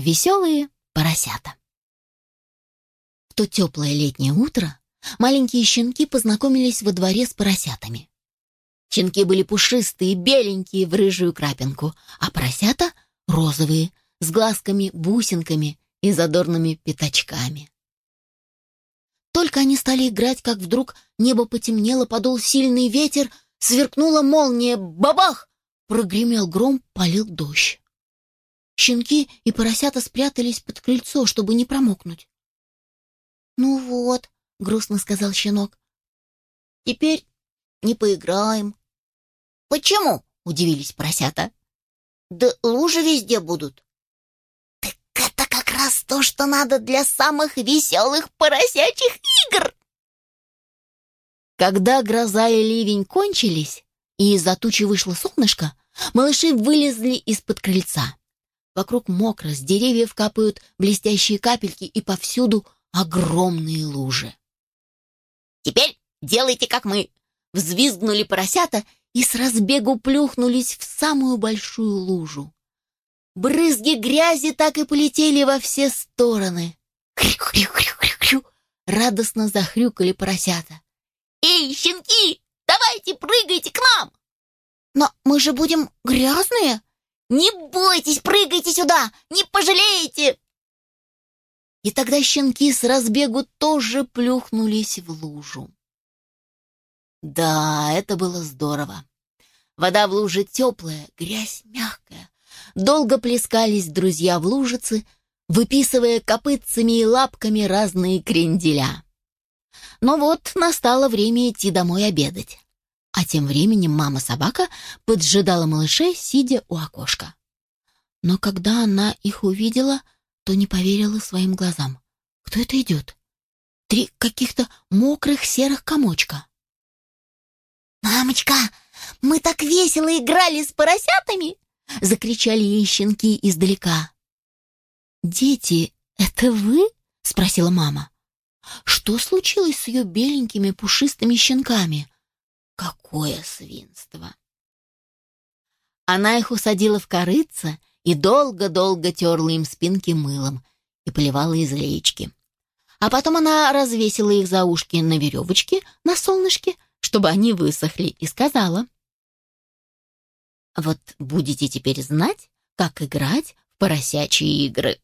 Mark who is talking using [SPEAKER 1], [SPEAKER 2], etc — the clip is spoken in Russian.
[SPEAKER 1] Веселые поросята. В то теплое летнее утро маленькие щенки познакомились во дворе с поросятами. Щенки были пушистые, беленькие, в рыжую крапинку, а поросята — розовые, с глазками-бусинками и задорными пятачками. Только они стали играть, как вдруг небо потемнело, подул сильный ветер, сверкнула молния, бабах! Прогремел гром, полил дождь. Щенки и поросята спрятались под крыльцо, чтобы не промокнуть. «Ну вот», — грустно сказал щенок, — «теперь не поиграем».
[SPEAKER 2] «Почему?»
[SPEAKER 1] — удивились поросята.
[SPEAKER 2] «Да лужи везде будут».
[SPEAKER 1] «Так это как раз то, что надо для самых веселых поросячьих игр!» Когда гроза и ливень кончились, и из-за тучи вышло солнышко, малыши вылезли из-под крыльца. Вокруг мокро, с деревьев капают блестящие капельки, и повсюду огромные лужи. «Теперь делайте, как мы!» Взвизгнули поросята и с разбегу плюхнулись в самую большую лужу. Брызги грязи так и полетели во все стороны. Хрю-хрю-хрю-хрю-хрю! Радостно захрюкали поросята. «Эй, щенки, давайте прыгайте к нам!»
[SPEAKER 2] «Но мы же будем грязные!»
[SPEAKER 1] «Не бойтесь, прыгайте сюда! Не пожалеете!» И тогда щенки с разбегу тоже плюхнулись в лужу. Да, это было здорово. Вода в луже теплая, грязь мягкая. Долго плескались друзья в лужице, выписывая копытцами и лапками разные кренделя. Но вот настало время идти домой обедать. А тем временем мама-собака поджидала малышей, сидя у окошка. Но когда она их увидела, то не поверила своим глазам. Кто это идет? Три каких-то мокрых серых комочка. «Мамочка, мы так весело играли с поросятами!» — закричали ей щенки издалека. «Дети, это вы?» — спросила мама. «Что случилось с ее беленькими пушистыми щенками?» Какое свинство! Она их усадила в корыце и долго-долго терла им спинки мылом и поливала из леечки. А потом она развесила их за ушки на веревочке на солнышке, чтобы они высохли, и сказала. «Вот будете теперь знать, как играть в поросячьи игры».